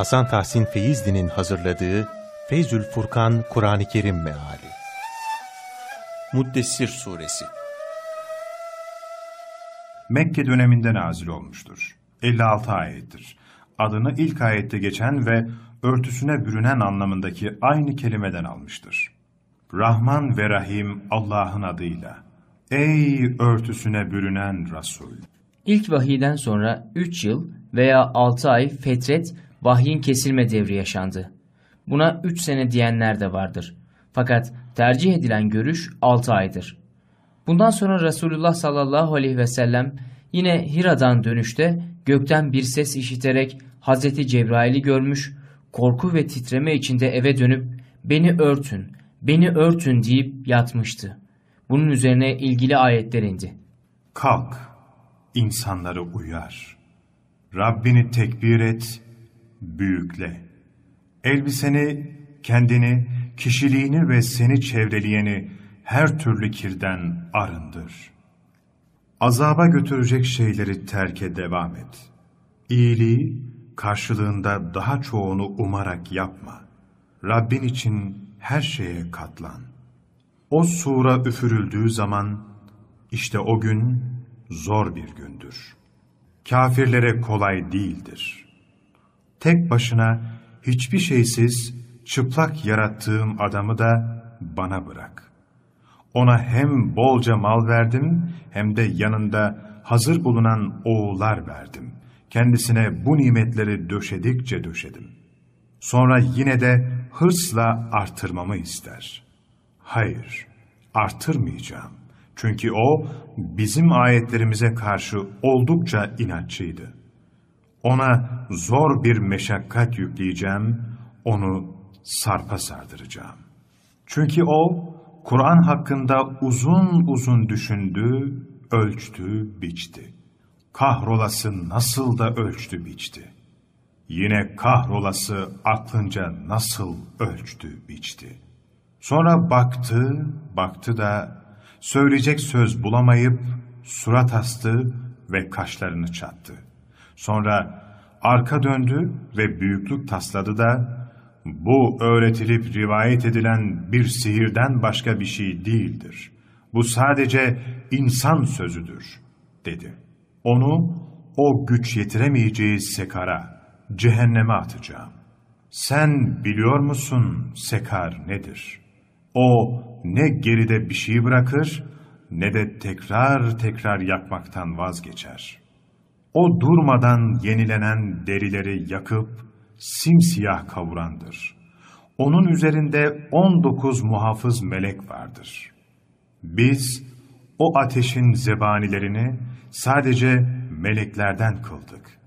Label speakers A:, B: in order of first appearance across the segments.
A: Hasan Tahsin Feyzli'nin hazırladığı Feyzül Furkan Kur'an-ı Kerim Meali Muddessir Suresi
B: Mekke döneminde nazil olmuştur. 56 ayettir. Adını ilk ayette geçen ve örtüsüne bürünen anlamındaki aynı kelimeden almıştır. Rahman ve Rahim Allah'ın adıyla. Ey örtüsüne bürünen Resul!
C: İlk vahiyden sonra 3 yıl veya 6 ay fetret, vahyin kesilme devri yaşandı. Buna 3 sene diyenler de vardır. Fakat tercih edilen görüş 6 aydır. Bundan sonra Resulullah sallallahu aleyhi ve sellem yine Hira'dan dönüşte gökten bir ses işiterek Hazreti Cebrail'i görmüş, korku ve titreme içinde eve dönüp beni örtün, beni örtün deyip yatmıştı. Bunun üzerine ilgili ayetler indi.
B: Kalk, insanları uyar. Rabbini tekbir et, büyükle. Elbiseni, kendini, kişiliğini ve seni çevreleyeni her türlü kirden arındır. Azaba götürecek şeyleri terke devam et. İyiliği karşılığında daha çoğunu umarak yapma. Rabbin için her şeye katlan. O sura üfürüldüğü zaman işte o gün zor bir gündür. Kafirlere kolay değildir. Tek başına hiçbir şeysiz çıplak yarattığım adamı da bana bırak. Ona hem bolca mal verdim hem de yanında hazır bulunan oğullar verdim. Kendisine bu nimetleri döşedikçe döşedim. Sonra yine de hırsla artırmamı ister. Hayır, artırmayacağım. Çünkü o bizim ayetlerimize karşı oldukça inatçıydı. Ona zor bir meşakkat yükleyeceğim, onu sarpa sardıracağım. Çünkü o, Kur'an hakkında uzun uzun düşündü, ölçtü, biçti. Kahrolası nasıl da ölçtü, biçti. Yine kahrolası aklınca nasıl ölçtü, biçti. Sonra baktı, baktı da söyleyecek söz bulamayıp surat astı ve kaşlarını çattı. Sonra arka döndü ve büyüklük tasladı da bu öğretilip rivayet edilen bir sihirden başka bir şey değildir. Bu sadece insan sözüdür, dedi. Onu o güç yetiremeyeceği sekara, cehenneme atacağım. Sen biliyor musun sekar nedir? O ne geride bir şey bırakır, ne de tekrar tekrar yakmaktan vazgeçer. O durmadan yenilenen derileri yakıp, simsiyah kavurandır. Onun üzerinde on dokuz muhafız melek vardır. Biz o ateşin zebanilerini sadece meleklerden kıldık.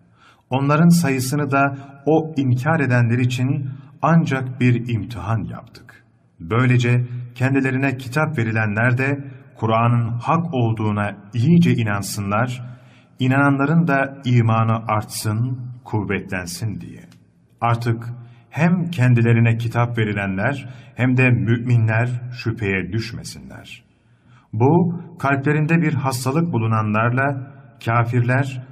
B: Onların sayısını da o inkar edenler için ancak bir imtihan yaptık. Böylece kendilerine kitap verilenler de Kur'an'ın hak olduğuna iyice inansınlar, inananların da imanı artsın, kuvvetlensin diye. Artık hem kendilerine kitap verilenler hem de müminler şüpheye düşmesinler. Bu, kalplerinde bir hastalık bulunanlarla kafirler,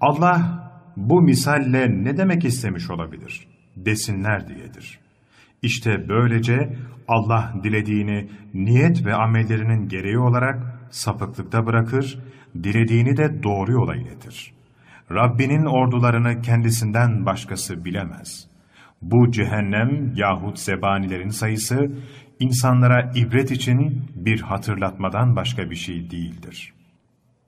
B: Allah bu misalle ne demek istemiş olabilir desinler diyedir. İşte böylece Allah dilediğini niyet ve amellerinin gereği olarak sapıklıkta bırakır, dilediğini de doğru yola iletir. Rabbinin ordularını kendisinden başkası bilemez. Bu cehennem yahut zebanilerin sayısı, insanlara ibret için bir hatırlatmadan başka bir şey değildir.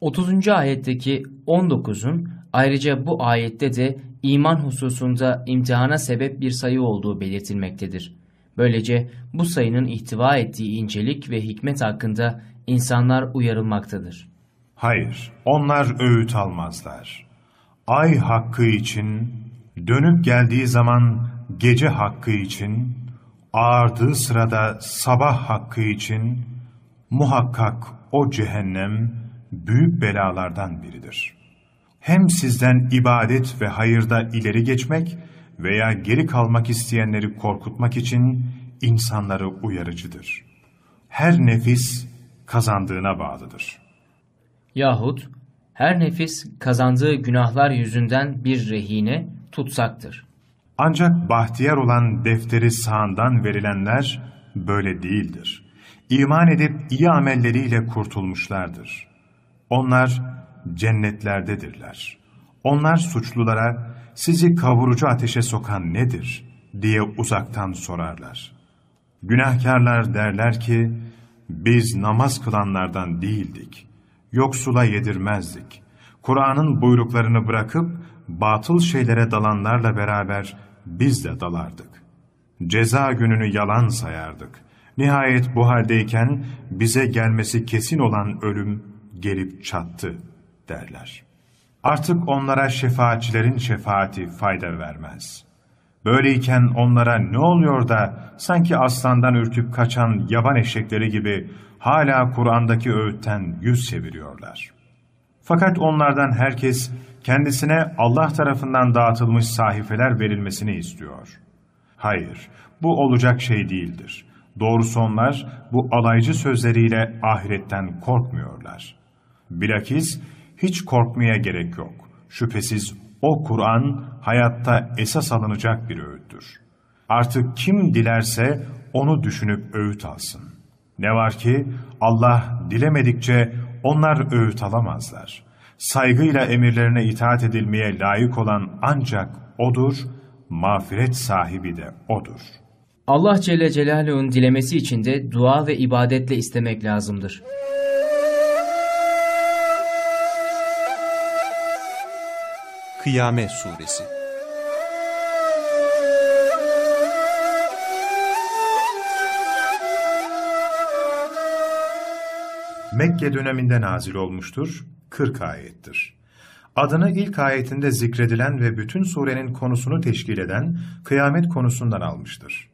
C: 30. ayetteki 19'un ayrıca bu ayette de iman hususunda imtihana sebep bir sayı olduğu belirtilmektedir. Böylece bu sayının ihtiva ettiği incelik ve hikmet hakkında insanlar uyarılmaktadır.
B: Hayır, onlar öğüt almazlar. Ay hakkı için, dönüp geldiği zaman gece hakkı için, ağardığı sırada sabah hakkı için, muhakkak o cehennem büyük belalardan biridir. Hem sizden ibadet ve hayırda ileri geçmek veya geri kalmak isteyenleri korkutmak için insanları uyarıcıdır. Her nefis kazandığına bağlıdır.
C: Yahut her nefis kazandığı günahlar yüzünden bir rehine tutsaktır.
B: Ancak bahtiyar olan defteri sağından verilenler böyle değildir. İman edip iyi amelleriyle kurtulmuşlardır. Onlar cennetlerdedirler. Onlar suçlulara sizi kavurucu ateşe sokan nedir diye uzaktan sorarlar. Günahkarlar derler ki biz namaz kılanlardan değildik. Yoksula yedirmezdik. Kur'an'ın buyruklarını bırakıp batıl şeylere dalanlarla beraber biz de dalardık. Ceza gününü yalan sayardık. Nihayet bu haldeyken bize gelmesi kesin olan ölüm gelip çattı derler. Artık onlara şefaatçilerin şefaati fayda vermez. Böyleyken onlara ne oluyor da sanki aslandan ürküp kaçan yaban eşekleri gibi hala Kur'an'daki öğütten yüz çeviriyorlar. Fakat onlardan herkes kendisine Allah tarafından dağıtılmış sahifeler verilmesini istiyor. Hayır, bu olacak şey değildir. Doğrusu onlar bu alaycı sözleriyle ahiretten korkmuyorlar. Bilakis hiç korkmaya gerek yok. Şüphesiz o Kur'an hayatta esas alınacak bir öğüttür. Artık kim dilerse onu düşünüp öğüt alsın. Ne var ki Allah dilemedikçe onlar öğüt alamazlar. Saygıyla emirlerine itaat edilmeye layık olan ancak O'dur, mağfiret sahibi de O'dur.
C: Allah Celle Celaluhu'nun dilemesi için de dua ve ibadetle istemek lazımdır.
A: Kıyamet Suresi
B: Mekke döneminde nazil olmuştur, 40 ayettir. Adını ilk ayetinde zikredilen ve bütün surenin konusunu teşkil eden kıyamet konusundan almıştır.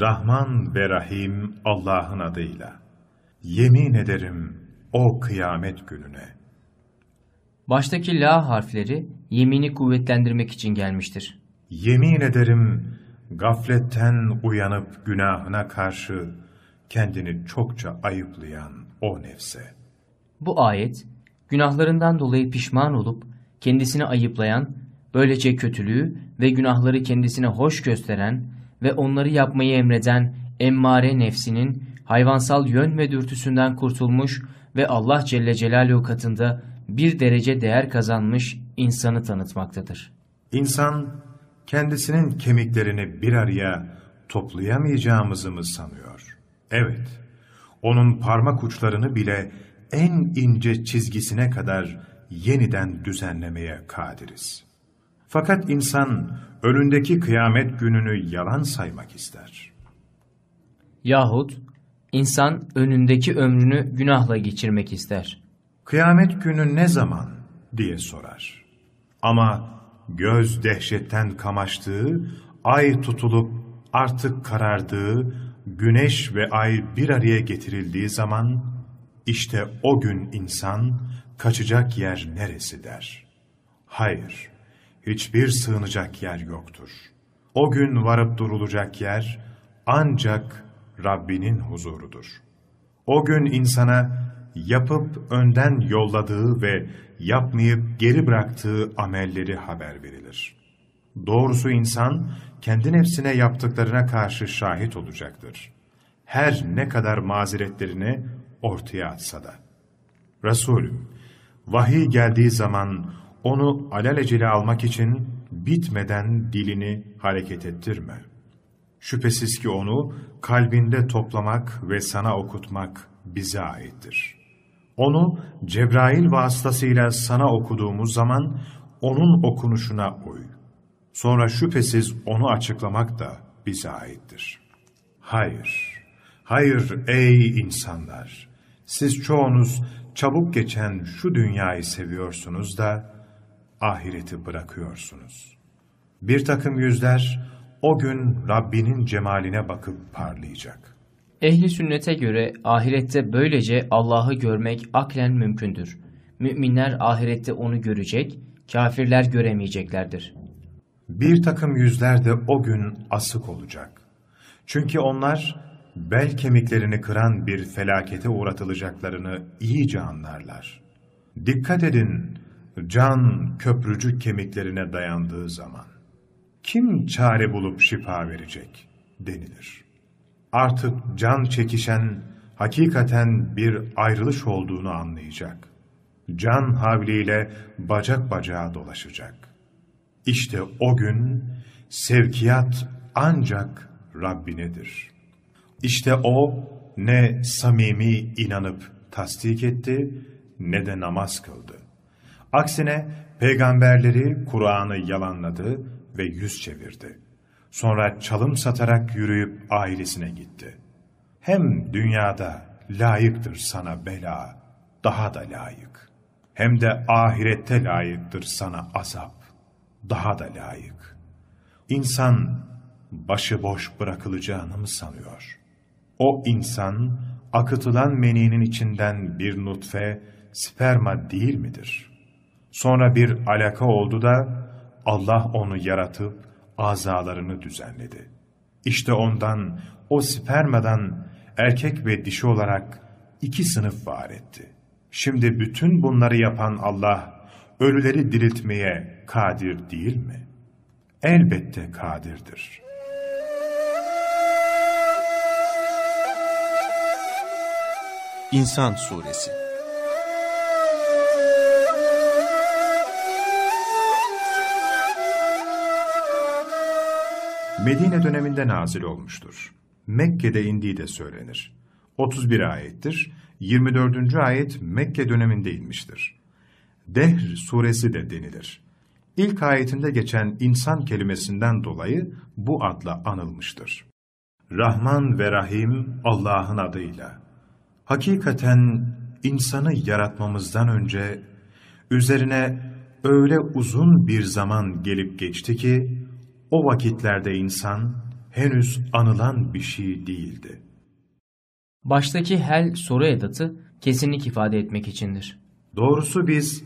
B: Rahman ve Rahim Allah'ın adıyla. Yemin ederim o kıyamet gününe.
C: Baştaki la harfleri yemini kuvvetlendirmek için gelmiştir.
B: Yemin ederim gafletten uyanıp günahına karşı kendini çokça ayıplayan o nefse.
C: Bu ayet günahlarından dolayı pişman olup kendisini ayıplayan, böylece kötülüğü ve günahları kendisine hoş gösteren ve onları yapmayı emreden emmare nefsinin hayvansal yön ve dürtüsünden kurtulmuş ve Allah Celle Celaluhu katında bir derece değer kazanmış insanı tanıtmaktadır.
B: İnsan kendisinin kemiklerini bir araya toplayamayacağımızı mı sanıyor? Evet, onun parmak uçlarını bile en ince çizgisine kadar yeniden düzenlemeye kadiriz. Fakat insan önündeki kıyamet gününü yalan saymak ister.
C: Yahut insan önündeki ömrünü günahla geçirmek ister.
B: Kıyamet günü ne zaman diye sorar. Ama göz dehşetten kamaştığı, ay tutulup artık karardığı, güneş ve ay bir araya getirildiği zaman, işte o gün insan kaçacak yer neresi der. Hayır, hiçbir sığınacak yer yoktur. O gün varıp durulacak yer ancak Rabbinin huzurudur. O gün insana yapıp önden yolladığı ve yapmayıp geri bıraktığı amelleri haber verilir. Doğrusu insan kendi nefsine yaptıklarına karşı şahit olacaktır. Her ne kadar mazeretlerini ortaya atsa da. Resulüm, vahiy geldiği zaman onu alelacele almak için bitmeden dilini hareket ettirme. Şüphesiz ki onu kalbinde toplamak ve sana okutmak bize aittir. Onu Cebrail vasıtasıyla sana okuduğumuz zaman onun okunuşuna uy. Sonra şüphesiz onu açıklamak da bize aittir. Hayır, hayır ey insanlar! Siz çoğunuz çabuk geçen şu dünyayı seviyorsunuz da ahireti bırakıyorsunuz. Bir takım yüzler o gün Rabbinin cemaline bakıp parlayacak.
C: Ehli sünnete göre ahirette böylece Allah'ı görmek aklen mümkündür. Müminler ahirette onu görecek, kafirler göremeyeceklerdir.
B: Bir takım yüzler de o gün asık olacak. Çünkü onlar bel kemiklerini kıran bir felakete uğratılacaklarını iyice anlarlar. Dikkat edin, can köprücük kemiklerine dayandığı zaman. kim çare bulup şifa verecek denilir. Artık can çekişen hakikaten bir ayrılış olduğunu anlayacak. Can havliyle bacak bacağa dolaşacak. İşte o gün sevkiyat ancak Rabbinedir. İşte o ne samimi inanıp tasdik etti ne de namaz kıldı. Aksine peygamberleri Kur'an'ı yalanladı ve yüz çevirdi. Sonra çalım satarak yürüyüp ailesine gitti. Hem dünyada layıktır sana bela, daha da layık. Hem de ahirette layıktır sana azap, daha da layık. İnsan başıboş bırakılacağını mı sanıyor? O insan akıtılan meninin içinden bir nutfe, sperma değil midir? Sonra bir alaka oldu da Allah onu yaratıp azalarını düzenledi. İşte ondan, o spermadan erkek ve dişi olarak iki sınıf var etti. Şimdi bütün bunları yapan Allah, ölüleri diriltmeye kadir değil mi? Elbette kadirdir.
A: İnsan Suresi
B: Medine döneminde nazil olmuştur. Mekke'de indiği de söylenir. 31 ayettir. 24. ayet Mekke döneminde inmiştir. Dehr suresi de denilir. İlk ayetinde geçen insan kelimesinden dolayı bu adla anılmıştır. Rahman ve Rahim Allah'ın adıyla. Hakikaten insanı yaratmamızdan önce üzerine öyle uzun bir zaman gelip geçti ki o vakitlerde insan henüz anılan bir şey değildi.
C: Baştaki hel soru edatı kesinlik ifade etmek içindir.
B: Doğrusu biz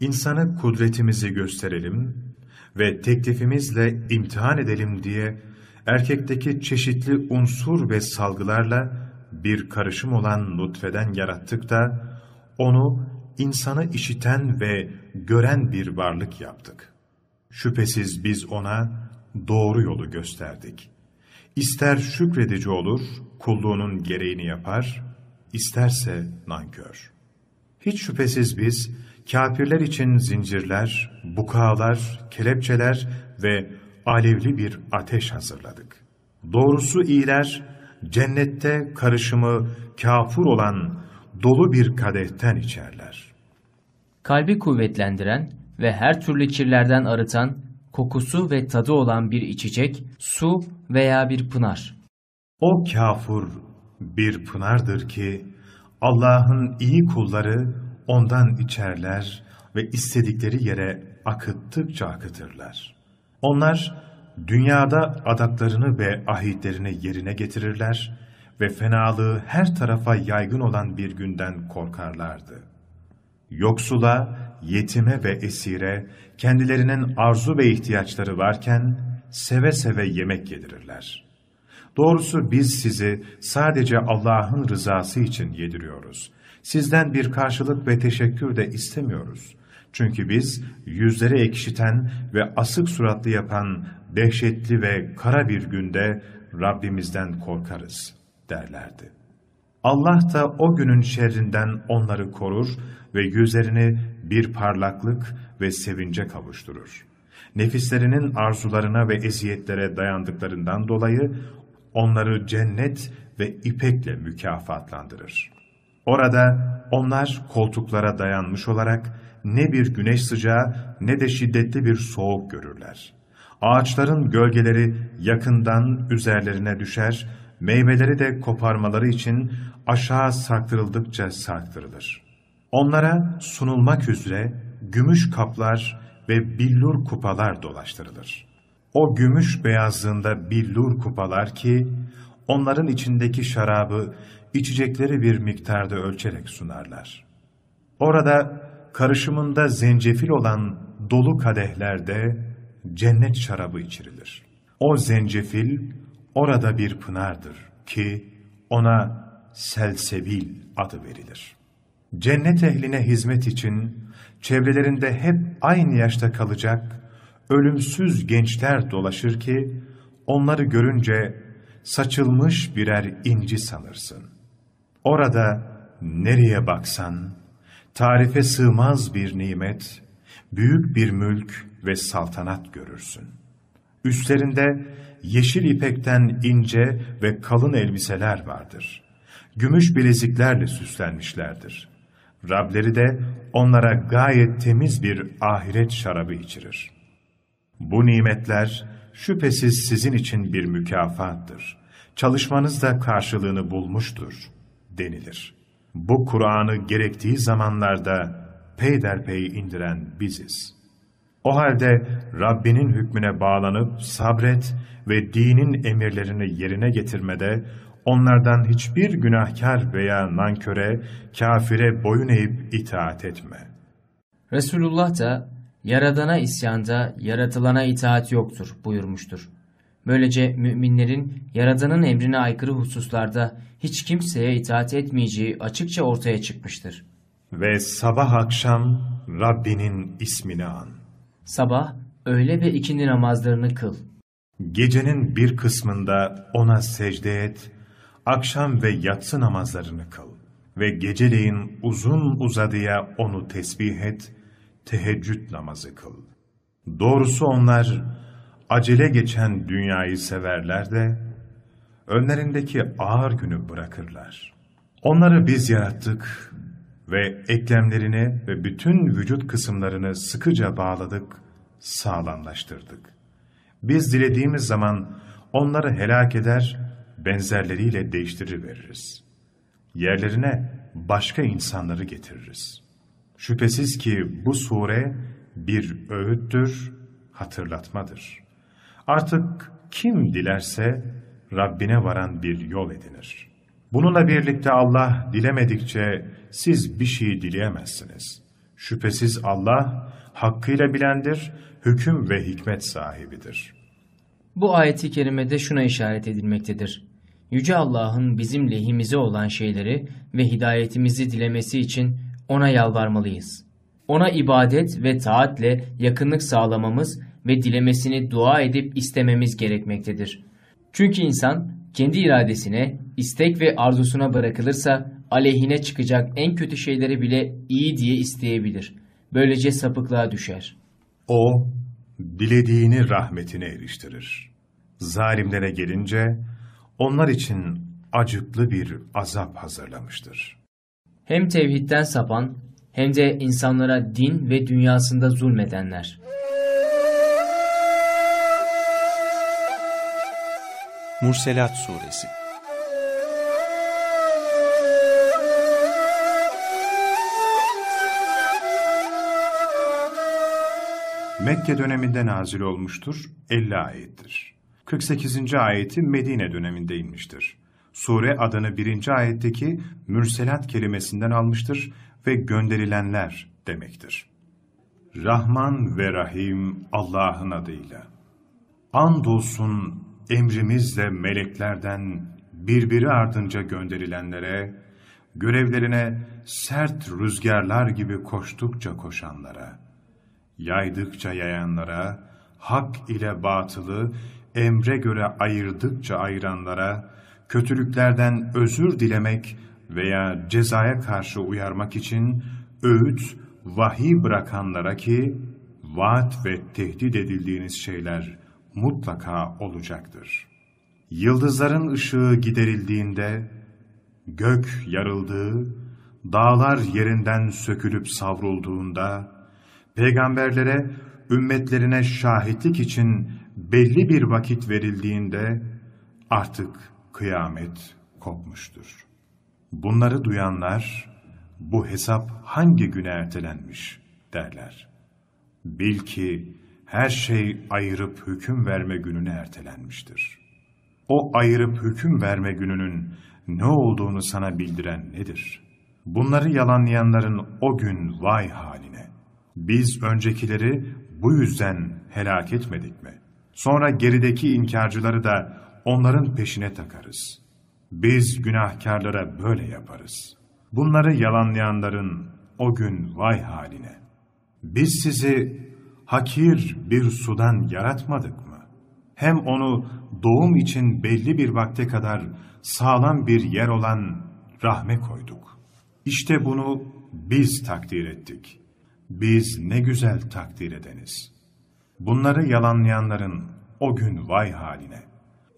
B: insanı kudretimizi gösterelim ve teklifimizle imtihan edelim diye erkekteki çeşitli unsur ve salgılarla bir karışım olan nutfeden yarattık da onu insanı işiten ve gören bir varlık yaptık. Şüphesiz biz ona doğru yolu gösterdik. İster şükredici olur, kulluğunun gereğini yapar, isterse nankör. Hiç şüphesiz biz, kafirler için zincirler, bukalar, kelepçeler ve alevli bir ateş hazırladık. Doğrusu iyiler, cennette karışımı kafur olan dolu bir kadehten içerler.
C: Kalbi kuvvetlendiren ve her türlü kirlerden arıtan, kokusu ve tadı olan bir içecek, su veya bir pınar.
B: O kafur bir pınardır ki Allah'ın iyi kulları ondan içerler ve istedikleri yere akıttıkça akıtırlar. Onlar dünyada adaklarını ve ahitlerini yerine getirirler ve fenalığı her tarafa yaygın olan bir günden korkarlardı. Yoksula, yetime ve esire kendilerinin arzu ve ihtiyaçları varken seve seve yemek yedirirler. Doğrusu biz sizi sadece Allah'ın rızası için yediriyoruz. Sizden bir karşılık ve teşekkür de istemiyoruz. Çünkü biz yüzleri ekşiten ve asık suratlı yapan dehşetli ve kara bir günde Rabbimizden korkarız derlerdi. Allah da o günün şerrinden onları korur ve yüzlerini bir parlaklık ve sevince kavuşturur. Nefislerinin arzularına ve eziyetlere dayandıklarından dolayı onları cennet ve ipekle mükafatlandırır. Orada onlar koltuklara dayanmış olarak ne bir güneş sıcağı ne de şiddetli bir soğuk görürler. Ağaçların gölgeleri yakından üzerlerine düşer, meyveleri de koparmaları için aşağı sarktırıldıkça sarktırılır. Onlara sunulmak üzere gümüş kaplar ve billur kupalar dolaştırılır. O gümüş beyazlığında billur kupalar ki, onların içindeki şarabı içecekleri bir miktarda ölçerek sunarlar. Orada karışımında zencefil olan dolu kadehlerde cennet şarabı içirilir. O zencefil orada bir pınardır ki ona selsebil adı verilir. Cennet ehline hizmet için çevrelerinde hep aynı yaşta kalacak, ölümsüz gençler dolaşır ki, onları görünce saçılmış birer inci sanırsın. Orada nereye baksan, tarife sığmaz bir nimet, büyük bir mülk ve saltanat görürsün. Üstlerinde yeşil ipekten ince ve kalın elbiseler vardır. Gümüş bileziklerle süslenmişlerdir. Rableri de onlara gayet temiz bir ahiret şarabı içirir. Bu nimetler şüphesiz sizin için bir mükafattır. Çalışmanız da karşılığını bulmuştur denilir. Bu Kur'an'ı gerektiği zamanlarda peyderpey indiren biziz. O halde Rabbinin hükmüne bağlanıp sabret ve dinin emirlerini yerine getirmede onlardan hiçbir günahkar veya nanköre, kafire boyun eğip itaat etme.
C: Resulullah da Yaradana isyanda yaratılana itaat yoktur buyurmuştur. Böylece müminlerin Yaradan'ın emrine aykırı hususlarda hiç kimseye itaat etmeyeceği açıkça ortaya çıkmıştır.
B: Ve sabah akşam Rabbinin ismini an.
C: Sabah, öğle ve ikindi namazlarını kıl.
B: Gecenin bir kısmında ona secde et, akşam ve yatsı namazlarını kıl. Ve geceleyin uzun uzadıya onu tesbih et, teheccüd namazı kıl. Doğrusu onlar acele geçen dünyayı severler de, önlerindeki ağır günü bırakırlar. Onları biz yarattık ve eklemlerini ve bütün vücut kısımlarını sıkıca bağladık, sağlamlaştırdık. Biz dilediğimiz zaman onları helak eder, benzerleriyle değiştiriveririz. Yerlerine başka insanları getiririz. Şüphesiz ki bu sure bir öğüttür, hatırlatmadır. Artık kim dilerse Rabbine varan bir yol edinir. Bununla birlikte Allah dilemedikçe siz bir şey dileyemezsiniz. Şüphesiz Allah hakkıyla bilendir, hüküm ve hikmet sahibidir.
C: Bu ayeti kerimede şuna işaret edilmektedir. Yüce Allah'ın bizim lehimize olan şeyleri ve hidayetimizi dilemesi için ona yalvarmalıyız. Ona ibadet ve taatle yakınlık sağlamamız ve dilemesini dua edip istememiz gerekmektedir. Çünkü insan kendi iradesine, istek ve arzusuna bırakılırsa aleyhine çıkacak en kötü şeyleri bile iyi diye isteyebilir. Böylece sapıklığa düşer.
B: O, dilediğini rahmetine eriştirir. Zalimlere gelince, onlar için acıklı bir azap hazırlamıştır.
C: Hem tevhidden sapan hem de insanlara din ve dünyasında zulmedenler.
A: Murselat Suresi
B: Mekke döneminde nazil olmuştur, 50 ayettir. 48. ayeti Medine döneminde inmiştir. Sure adını birinci ayetteki mürselat kelimesinden almıştır ve gönderilenler demektir. Rahman ve Rahim Allah'ın adıyla. Andolsun emrimizle meleklerden birbiri ardınca gönderilenlere, görevlerine sert rüzgarlar gibi koştukça koşanlara, yaydıkça yayanlara, hak ile batılı emre göre ayırdıkça ayıranlara, kötülüklerden özür dilemek veya cezaya karşı uyarmak için öğüt, vahiy bırakanlara ki, vaat ve tehdit edildiğiniz şeyler mutlaka olacaktır. Yıldızların ışığı giderildiğinde, gök yarıldığı, dağlar yerinden sökülüp savrulduğunda, peygamberlere, ümmetlerine şahitlik için belli bir vakit verildiğinde, artık kıyamet kopmuştur. Bunları duyanlar, bu hesap hangi güne ertelenmiş derler. Bil ki her şey ayırıp hüküm verme gününe ertelenmiştir. O ayırıp hüküm verme gününün ne olduğunu sana bildiren nedir? Bunları yalanlayanların o gün vay haline. Biz öncekileri bu yüzden helak etmedik mi? Sonra gerideki inkarcıları da onların peşine takarız. Biz günahkarlara böyle yaparız. Bunları yalanlayanların o gün vay haline. Biz sizi hakir bir sudan yaratmadık mı? Hem onu doğum için belli bir vakte kadar sağlam bir yer olan rahme koyduk. İşte bunu biz takdir ettik. Biz ne güzel takdir edeniz. Bunları yalanlayanların o gün vay haline.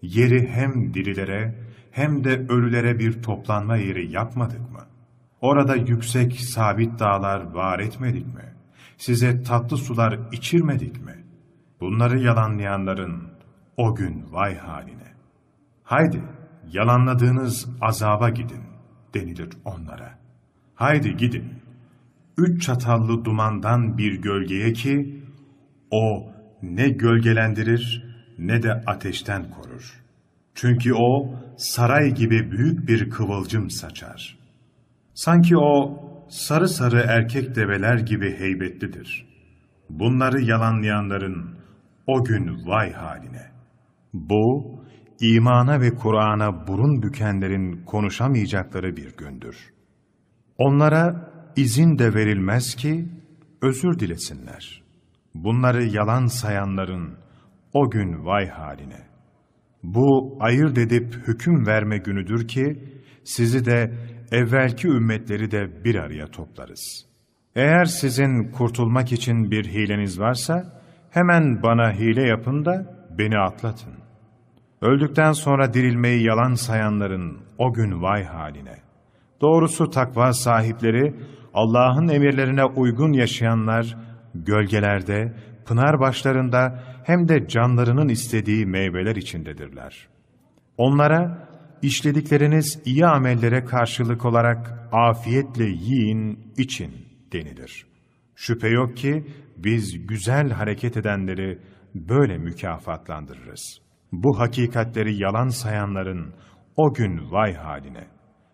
B: Yeri hem dirilere hem de ölülere bir toplanma yeri yapmadık mı? Orada yüksek sabit dağlar var etmedik mi? Size tatlı sular içirmedik mi? Bunları yalanlayanların o gün vay haline. Haydi yalanladığınız azaba gidin denilir onlara. Haydi gidin. Üç çatallı dumandan bir gölgeye ki o ne gölgelendirir ne de ateşten korur. Çünkü o saray gibi büyük bir kıvılcım saçar. Sanki o sarı sarı erkek develer gibi heybetlidir. Bunları yalanlayanların o gün vay haline. Bu, imana ve Kur'an'a burun bükenlerin konuşamayacakları bir gündür. Onlara izin de verilmez ki özür dilesinler. Bunları yalan sayanların o gün vay haline. Bu ayırt edip hüküm verme günüdür ki sizi de evvelki ümmetleri de bir araya toplarız. Eğer sizin kurtulmak için bir hileniz varsa hemen bana hile yapın da beni atlatın. Öldükten sonra dirilmeyi yalan sayanların o gün vay haline. Doğrusu takva sahipleri Allah'ın emirlerine uygun yaşayanlar gölgelerde, pınar başlarında hem de canlarının istediği meyveler içindedirler. Onlara işledikleriniz iyi amellere karşılık olarak afiyetle yiyin, için denilir. Şüphe yok ki biz güzel hareket edenleri böyle mükafatlandırırız. Bu hakikatleri yalan sayanların o gün vay haline.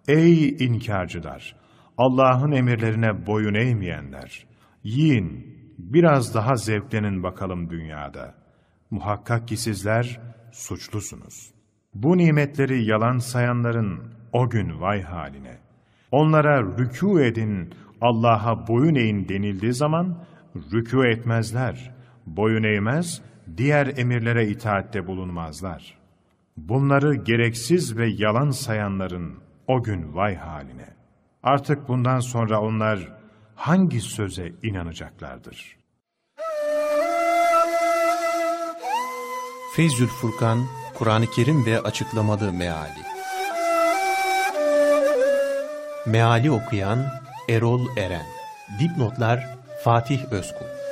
B: Ey inkarcılar! Allah'ın emirlerine boyun eğmeyenler! Yiyin, biraz daha zevklenin bakalım dünyada. Muhakkak ki sizler suçlusunuz. Bu nimetleri yalan sayanların o gün vay haline. Onlara rükû edin, Allah'a boyun eğin denildiği zaman rükû etmezler. Boyun eğmez, diğer emirlere itaatte bulunmazlar. Bunları gereksiz ve yalan sayanların o gün vay haline. Artık bundan sonra onlar hangi söze inanacaklardır?
A: Feyzül Furkan, Kur'an-ı Kerim ve Açıklamalı Meali. Meali okuyan Erol Eren. Dipnotlar Fatih Özkul